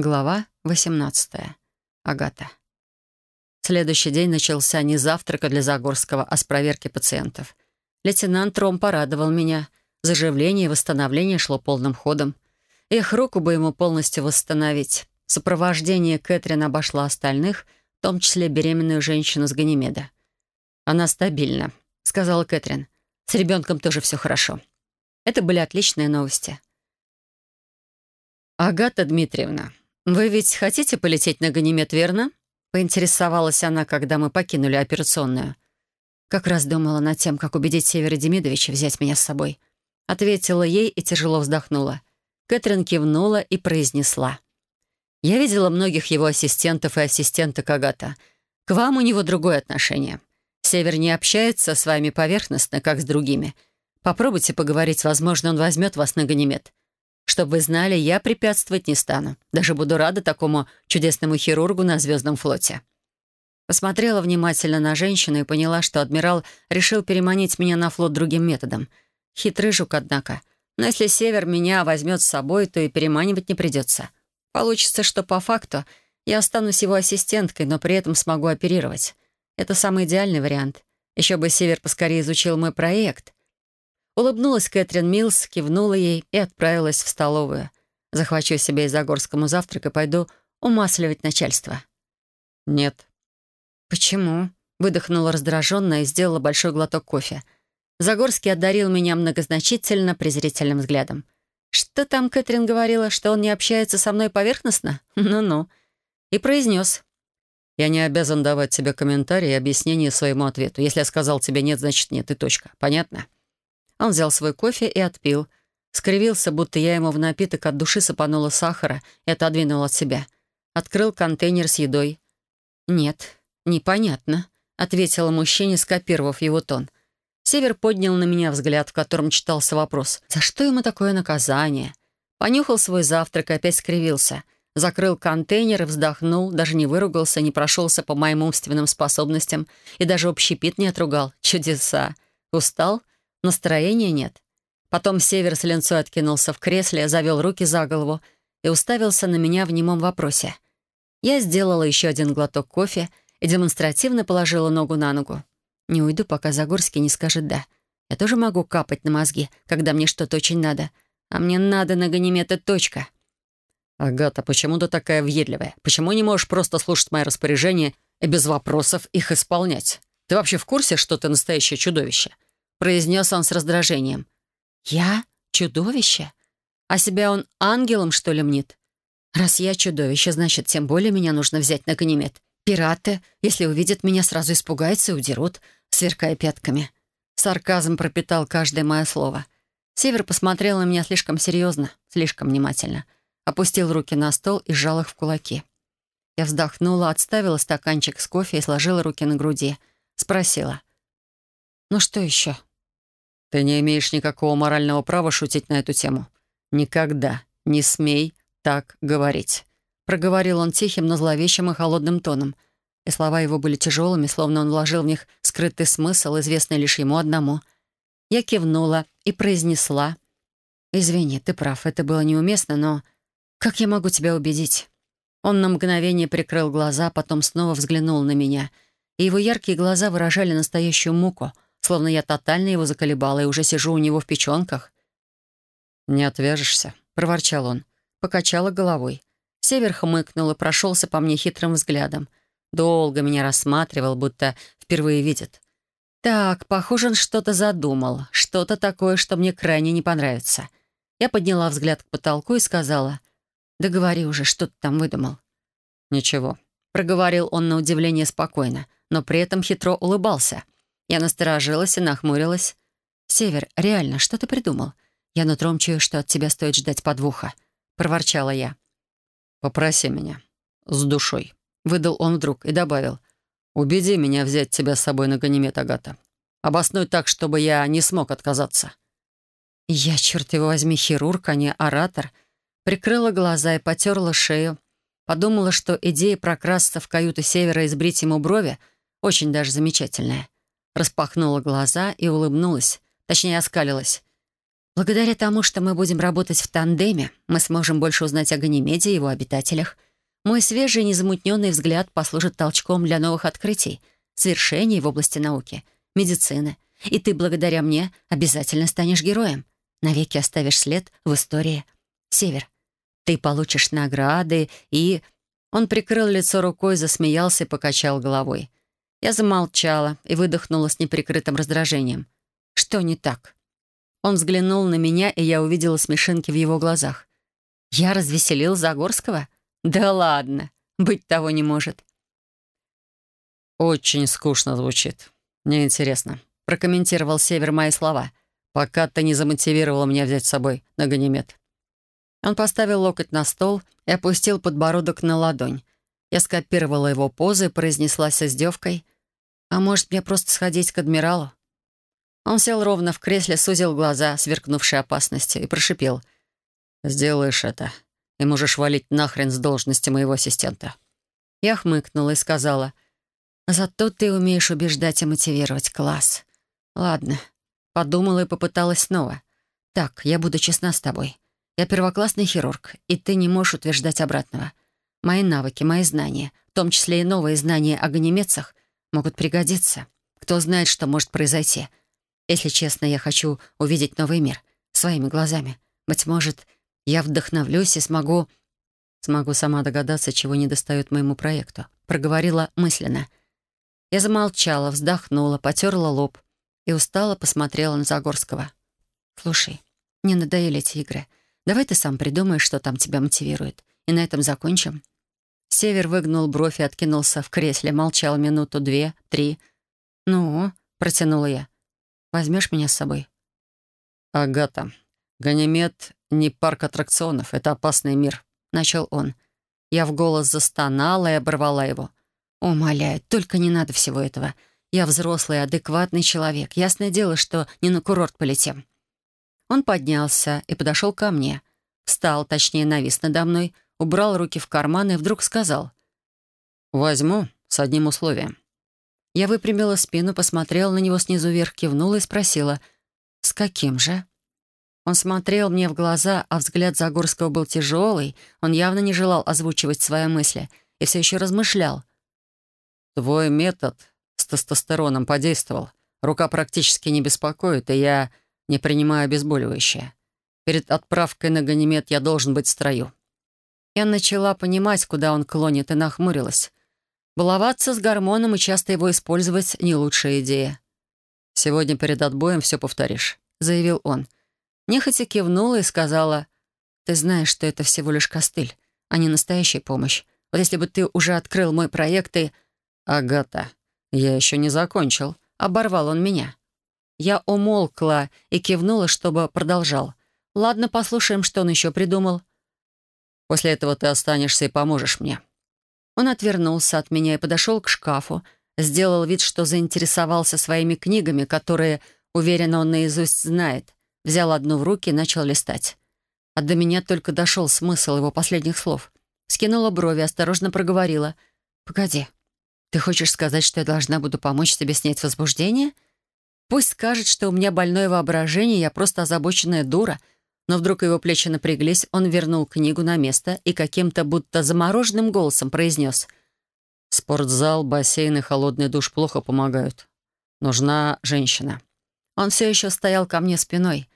Глава 18. Агата. Следующий день начался не завтрака для Загорского, а с проверки пациентов. Лейтенант Ром порадовал меня. Заживление и восстановление шло полным ходом. Их руку бы ему полностью восстановить. Сопровождение Кэтрин обошла остальных, в том числе беременную женщину с Ганимеда. «Она стабильна», — сказала Кэтрин. «С ребенком тоже все хорошо». Это были отличные новости. «Агата Дмитриевна, «Вы ведь хотите полететь на Ганимед, верно?» — поинтересовалась она, когда мы покинули операционную. «Как раз думала над тем, как убедить Севера Демидовича взять меня с собой». Ответила ей и тяжело вздохнула. Кэтрин кивнула и произнесла. «Я видела многих его ассистентов и ассистенток Агата. К вам у него другое отношение. Север не общается с вами поверхностно, как с другими. Попробуйте поговорить, возможно, он возьмет вас на Ганимед. Чтобы вы знали, я препятствовать не стану. Даже буду рада такому чудесному хирургу на Звездном флоте». Посмотрела внимательно на женщину и поняла, что адмирал решил переманить меня на флот другим методом. Хитрый жук, однако. Но если Север меня возьмет с собой, то и переманивать не придется. Получится, что по факту я останусь его ассистенткой, но при этом смогу оперировать. Это самый идеальный вариант. Еще бы Север поскорее изучил мой проект. Улыбнулась Кэтрин Милс, кивнула ей и отправилась в столовую. Захвачу себе из Загорскому завтрак и пойду умасливать начальство. «Нет». «Почему?» — выдохнула раздраженно и сделала большой глоток кофе. Загорский одарил меня многозначительно презрительным взглядом. «Что там Кэтрин говорила, что он не общается со мной поверхностно? Ну-ну». И произнес. «Я не обязан давать тебе комментарии и объяснения своему ответу. Если я сказал тебе нет, значит нет, и точка. Понятно?» Он взял свой кофе и отпил. Скривился, будто я ему в напиток от души сыпанула сахара и отодвинул от себя. Открыл контейнер с едой. «Нет, непонятно», — ответила мужчине, скопировав его тон. Север поднял на меня взгляд, в котором читался вопрос. «За что ему такое наказание?» Понюхал свой завтрак и опять скривился. Закрыл контейнер и вздохнул, даже не выругался, не прошелся по моим умственным способностям и даже общепит не отругал. Чудеса. Устал? Настроения нет. Потом Север с линцой откинулся в кресле, завел руки за голову и уставился на меня в немом вопросе. Я сделала еще один глоток кофе и демонстративно положила ногу на ногу. Не уйду, пока Загорский не скажет «да». Я тоже могу капать на мозги, когда мне что-то очень надо. А мне надо на Ганимед точка. «Агата, почему ты такая въедливая? Почему не можешь просто слушать мои распоряжения и без вопросов их исполнять? Ты вообще в курсе, что ты настоящее чудовище?» Произнес он с раздражением. «Я? Чудовище? А себя он ангелом, что ли, мнит? Раз я чудовище, значит, тем более меня нужно взять на ганимед. Пираты, если увидят меня, сразу испугаются и удерут, сверкая пятками». Сарказм пропитал каждое мое слово. Север посмотрел на меня слишком серьезно, слишком внимательно. Опустил руки на стол и сжал их в кулаки. Я вздохнула, отставила стаканчик с кофе и сложила руки на груди. Спросила. «Ну что еще?» Ты не имеешь никакого морального права шутить на эту тему. Никогда не смей так говорить. Проговорил он тихим, но зловещим и холодным тоном. И слова его были тяжелыми, словно он вложил в них скрытый смысл, известный лишь ему одному. Я кивнула и произнесла. «Извини, ты прав, это было неуместно, но... Как я могу тебя убедить?» Он на мгновение прикрыл глаза, потом снова взглянул на меня, и его яркие глаза выражали настоящую муку — словно я тотально его заколебала и уже сижу у него в печенках. «Не отвяжешься», — проворчал он. Покачала головой. Север хмыкнул и прошелся по мне хитрым взглядом. Долго меня рассматривал, будто впервые видит. «Так, похоже, он что-то задумал. Что-то такое, что мне крайне не понравится». Я подняла взгляд к потолку и сказала, «Да говори уже, что ты там выдумал». «Ничего», — проговорил он на удивление спокойно, но при этом хитро улыбался — я насторожилась и нахмурилась. «Север, реально, что ты придумал? Я нутром чую, что от тебя стоит ждать подвоха», — проворчала я. «Попроси меня. С душой», — выдал он вдруг и добавил. «Убеди меня взять тебя с собой на Ганимед, Агата. Обоснуй так, чтобы я не смог отказаться». Я, черт его возьми, хирург, а не оратор. Прикрыла глаза и потерла шею. Подумала, что идея прокрасться в каюту Севера и сбрить ему брови очень даже замечательная распахнула глаза и улыбнулась, точнее, оскалилась. Благодаря тому, что мы будем работать в тандеме, мы сможем больше узнать о Ганимеде и его обитателях. Мой свежий, незамутненный взгляд послужит толчком для новых открытий, свершений в области науки, медицины. И ты, благодаря мне, обязательно станешь героем. Навеки оставишь след в истории. Север, ты получишь награды и...» Он прикрыл лицо рукой, засмеялся и покачал головой. Я замолчала и выдохнула с неприкрытым раздражением. «Что не так?» Он взглянул на меня, и я увидела смешинки в его глазах. «Я развеселил Загорского? Да ладно, быть того не может». «Очень скучно звучит. Мне интересно», — прокомментировал Север мои слова, «пока ты не замотивировала меня взять с собой на Ганимед». Он поставил локоть на стол и опустил подбородок на ладонь. Я скопировала его позы и произнесла с издевкой. «А может, мне просто сходить к адмиралу?» Он сел ровно в кресле, сузил глаза, сверкнувшие опасностью, и прошипел. «Сделаешь это, и можешь валить нахрен с должности моего ассистента». Я хмыкнула и сказала. «Зато ты умеешь убеждать и мотивировать. Класс. Ладно». Подумала и попыталась снова. «Так, я буду честна с тобой. Я первоклассный хирург, и ты не можешь утверждать обратного. Мои навыки, мои знания, в том числе и новые знания о ганемецах, могут пригодиться. Кто знает, что может произойти. Если честно, я хочу увидеть новый мир своими глазами. Быть может, я вдохновлюсь и смогу... Смогу сама догадаться, чего не достает моему проекту. Проговорила мысленно. Я замолчала, вздохнула, потерла лоб и устало посмотрела на Загорского. «Слушай, мне надоели эти игры. Давай ты сам придумаешь, что там тебя мотивирует. И на этом закончим». Север выгнул бровь и откинулся в кресле, молчал минуту, две, три. «Ну?» — протянула я. «Возьмешь меня с собой?» «Агата, Ганимед — не парк аттракционов, это опасный мир», — начал он. Я в голос застонала и оборвала его. «Умоляю, только не надо всего этого. Я взрослый, адекватный человек. Ясное дело, что не на курорт полетим». Он поднялся и подошел ко мне. Встал, точнее, навис надо мной, убрал руки в карман и вдруг сказал. «Возьму с одним условием». Я выпрямила спину, посмотрела на него снизу вверх, кивнула и спросила. «С каким же?» Он смотрел мне в глаза, а взгляд Загорского был тяжелый. Он явно не желал озвучивать свои мысли и все еще размышлял. «Твой метод с тестостероном подействовал. Рука практически не беспокоит, и я не принимаю обезболивающее. Перед отправкой на Ганимед я должен быть в строю». Я начала понимать, куда он клонит, и нахмурилась. Баловаться с гормоном и часто его использовать — не лучшая идея. «Сегодня перед отбоем все повторишь», — заявил он. Нехотя кивнула и сказала, «Ты знаешь, что это всего лишь костыль, а не настоящая помощь. Вот если бы ты уже открыл мой проект и...» «Агата, я еще не закончил», — оборвал он меня. Я умолкла и кивнула, чтобы продолжал. «Ладно, послушаем, что он еще придумал». «После этого ты останешься и поможешь мне». Он отвернулся от меня и подошел к шкафу, сделал вид, что заинтересовался своими книгами, которые, уверенно, он наизусть знает. Взял одну в руки и начал листать. А до меня только дошел смысл его последних слов. Скинула брови, осторожно проговорила. «Погоди, ты хочешь сказать, что я должна буду помочь тебе снять возбуждение?» Пусть скажет, что у меня больное воображение, я просто озабоченная дура. Но вдруг его плечи напряглись, он вернул книгу на место и каким-то будто замороженным голосом произнес. «Спортзал, бассейн и холодный душ плохо помогают. Нужна женщина». Он все еще стоял ко мне спиной.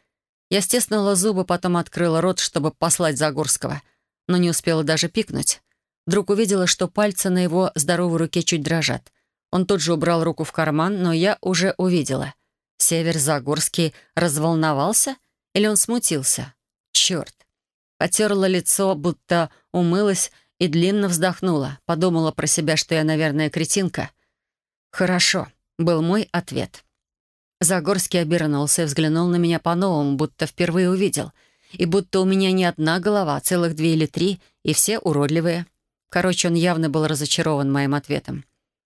Я стеснула зубы, потом открыла рот, чтобы послать Загорского, но не успела даже пикнуть. Вдруг увидела, что пальцы на его здоровой руке чуть дрожат. Он тут же убрал руку в карман, но я уже увидела — Север Загорский разволновался или он смутился? Черт! Потерла лицо, будто умылась и длинно вздохнула. Подумала про себя, что я, наверное, кретинка. «Хорошо», — был мой ответ. Загорский обернулся и взглянул на меня по-новому, будто впервые увидел. И будто у меня не одна голова, а целых две или три, и все уродливые. Короче, он явно был разочарован моим ответом.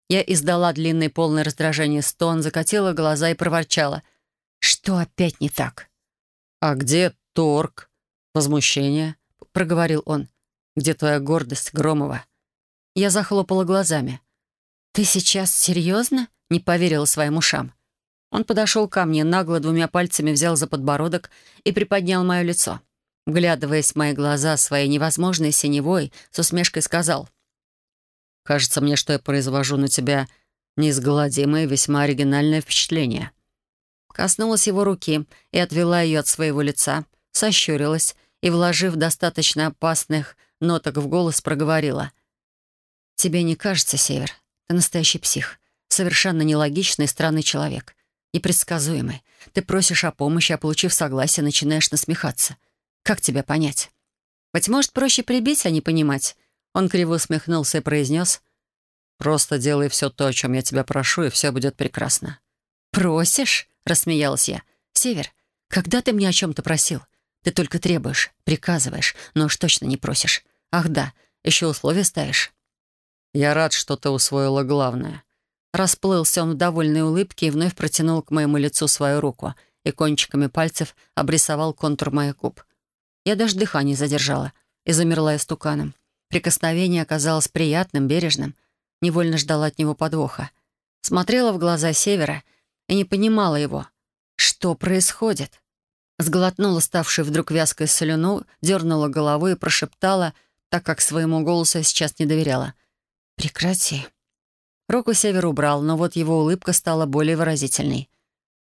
Я издала длинный полный раздражение стон, закатила глаза и проворчала. «Что опять не так?» «А где торг?» «Возмущение», — проговорил он. «Где твоя гордость, Громова?» Я захлопала глазами. «Ты сейчас серьезно?» — не поверила своим ушам. Он подошел ко мне, нагло двумя пальцами взял за подбородок и приподнял мое лицо. Вглядываясь в мои глаза своей невозможной синевой, с усмешкой сказал. «Кажется мне, что я произвожу на тебя неизгладимое, весьма оригинальное впечатление». Коснулась его руки и отвела ее от своего лица, сощурилась и, вложив достаточно опасных ноток в голос, проговорила. «Тебе не кажется, Север? Ты настоящий псих. Совершенно нелогичный и странный человек. Непредсказуемый. Ты просишь о помощи, а получив согласие, начинаешь насмехаться. Как тебя понять? Быть может, проще прибить, а не понимать?» Он криво усмехнулся и произнес. «Просто делай все то, о чем я тебя прошу, и все будет прекрасно». «Просишь?» — рассмеялась я. «Север, когда ты мне о чем-то просил? Ты только требуешь, приказываешь, но уж точно не просишь. Ах да, еще условия ставишь». «Я рад, что ты усвоила главное». Расплылся он в довольной улыбке и вновь протянул к моему лицу свою руку и кончиками пальцев обрисовал контур моих губ. Я даже дыхание задержала и замерла истуканом. Прикосновение оказалось приятным, бережным. Невольно ждала от него подвоха. Смотрела в глаза Севера и не понимала его. Что происходит? Сглотнула ставшую вдруг вязкой слюну, дернула головой и прошептала, так как своему голосу сейчас не доверяла. «Прекрати». Руку Север убрал, но вот его улыбка стала более выразительной.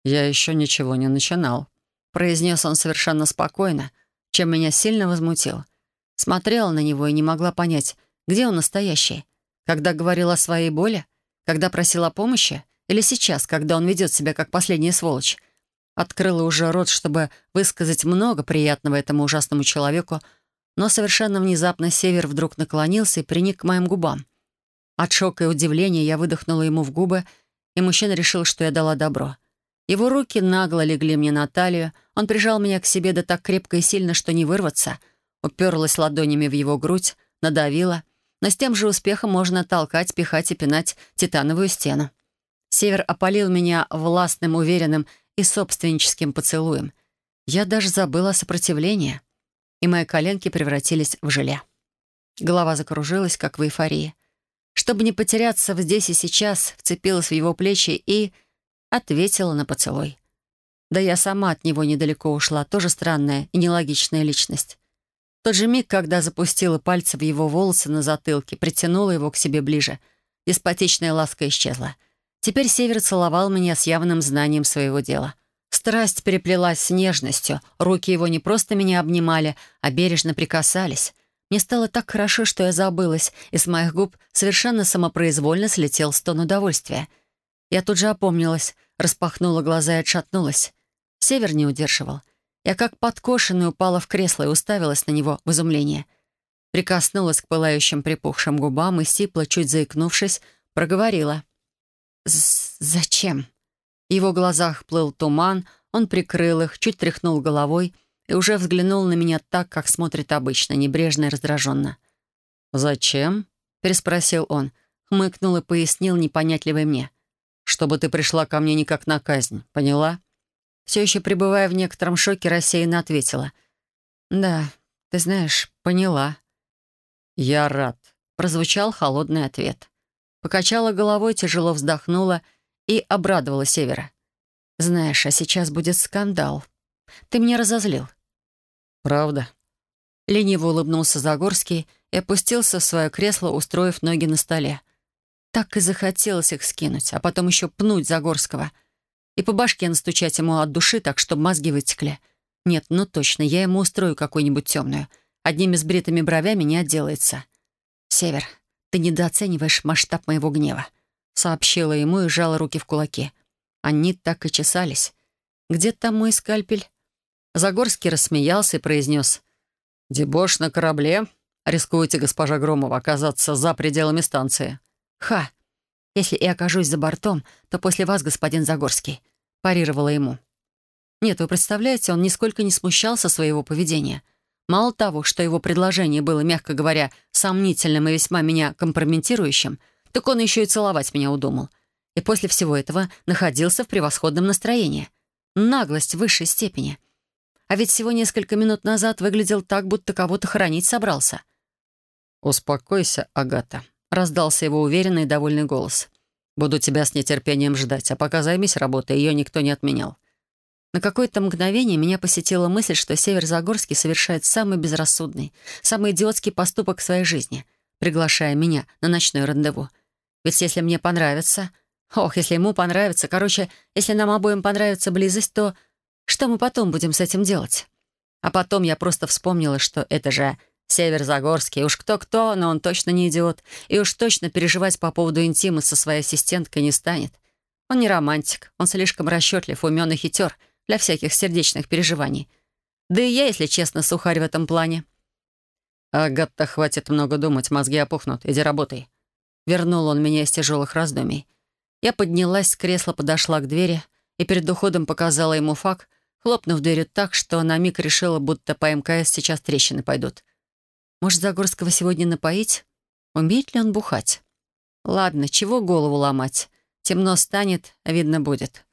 «Я еще ничего не начинал», — произнес он совершенно спокойно, чем меня сильно возмутил. Смотрела на него и не могла понять, где он настоящий. Когда говорил о своей боли? Когда просил о помощи? Или сейчас, когда он ведет себя как последняя сволочь? Открыла уже рот, чтобы высказать много приятного этому ужасному человеку, но совершенно внезапно Север вдруг наклонился и приник к моим губам. От шока и удивления я выдохнула ему в губы, и мужчина решил, что я дала добро. Его руки нагло легли мне на талию, он прижал меня к себе да так крепко и сильно, что не вырваться, уперлась ладонями в его грудь, надавила, но с тем же успехом можно толкать, пихать и пинать титановую стену. Север опалил меня властным, уверенным и собственническим поцелуем. Я даже забыла о сопротивлении, и мои коленки превратились в желе. Голова закружилась, как в эйфории. Чтобы не потеряться здесь и сейчас, вцепилась в его плечи и ответила на поцелуй. Да я сама от него недалеко ушла, тоже странная и нелогичная личность. В тот же миг, когда запустила пальцы в его волосы на затылке, притянула его к себе ближе, деспотичная ласка исчезла. Теперь Север целовал меня с явным знанием своего дела. Страсть переплелась с нежностью, руки его не просто меня обнимали, а бережно прикасались — мне стало так хорошо, что я забылась, и с моих губ совершенно самопроизвольно слетел стон удовольствия. Я тут же опомнилась, распахнула глаза и отшатнулась. Север не удерживал. Я как подкошенная упала в кресло и уставилась на него в изумлении. Прикоснулась к пылающим припухшим губам и сипло, чуть заикнувшись, проговорила. «Зачем?» В его глазах плыл туман, он прикрыл их, чуть тряхнул головой — и уже взглянул на меня так, как смотрит обычно, небрежно и раздраженно. «Зачем?» — переспросил он, хмыкнул и пояснил непонятливый мне. «Чтобы ты пришла ко мне не как на казнь, поняла?» Все еще пребывая в некотором шоке, рассеянно ответила. «Да, ты знаешь, поняла». «Я рад», — прозвучал холодный ответ. Покачала головой, тяжело вздохнула и обрадовала Севера. «Знаешь, а сейчас будет скандал. Ты меня разозлил. «Правда?» Лениво улыбнулся Загорский и опустился в свое кресло, устроив ноги на столе. Так и захотелось их скинуть, а потом еще пнуть Загорского. И по башке настучать ему от души, так чтобы мозги вытекли. Нет, ну точно, я ему устрою какую-нибудь темную. Одними сбритыми бровями не отделается. «Север, ты недооцениваешь масштаб моего гнева», — сообщила ему и сжала руки в кулаки. Они так и чесались. «Где там мой скальпель?» Загорский рассмеялся и произнес. «Дебош на корабле? Рискуете, госпожа Громова, оказаться за пределами станции?» «Ха! Если и окажусь за бортом, то после вас, господин Загорский», — парировала ему. Нет, вы представляете, он нисколько не смущался своего поведения. Мало того, что его предложение было, мягко говоря, сомнительным и весьма меня компрометирующим, так он еще и целовать меня удумал. И после всего этого находился в превосходном настроении. Наглость высшей степени — а ведь всего несколько минут назад выглядел так, будто кого-то хоронить собрался. «Успокойся, Агата», — раздался его уверенный и довольный голос. Буду тебя с нетерпением ждать, а пока займись работой, ее никто не отменял». На какое-то мгновение меня посетила мысль, что Северзагорский совершает самый безрассудный, самый идиотский поступок в своей жизни, приглашая меня на ночное рандеву. Ведь если мне понравится... Ох, если ему понравится... Короче, если нам обоим понравится близость, то что мы потом будем с этим делать? А потом я просто вспомнила, что это же Северзагорский. Уж кто-кто, но он точно не идиот. И уж точно переживать по поводу интима со своей ассистенткой не станет. Он не романтик, он слишком расчетлив, умен и хитер для всяких сердечных переживаний. Да и я, если честно, сухарь в этом плане. «Агата, хватит много думать, мозги опухнут. Иди работай». Вернул он меня из тяжелых раздумий. Я поднялась с кресла, подошла к двери и перед уходом показала ему факт, хлопнув дверью так, что на миг решила, будто по МКС сейчас трещины пойдут. Может, Загорского сегодня напоить? Умеет ли он бухать? Ладно, чего голову ломать? Темно станет, а видно будет.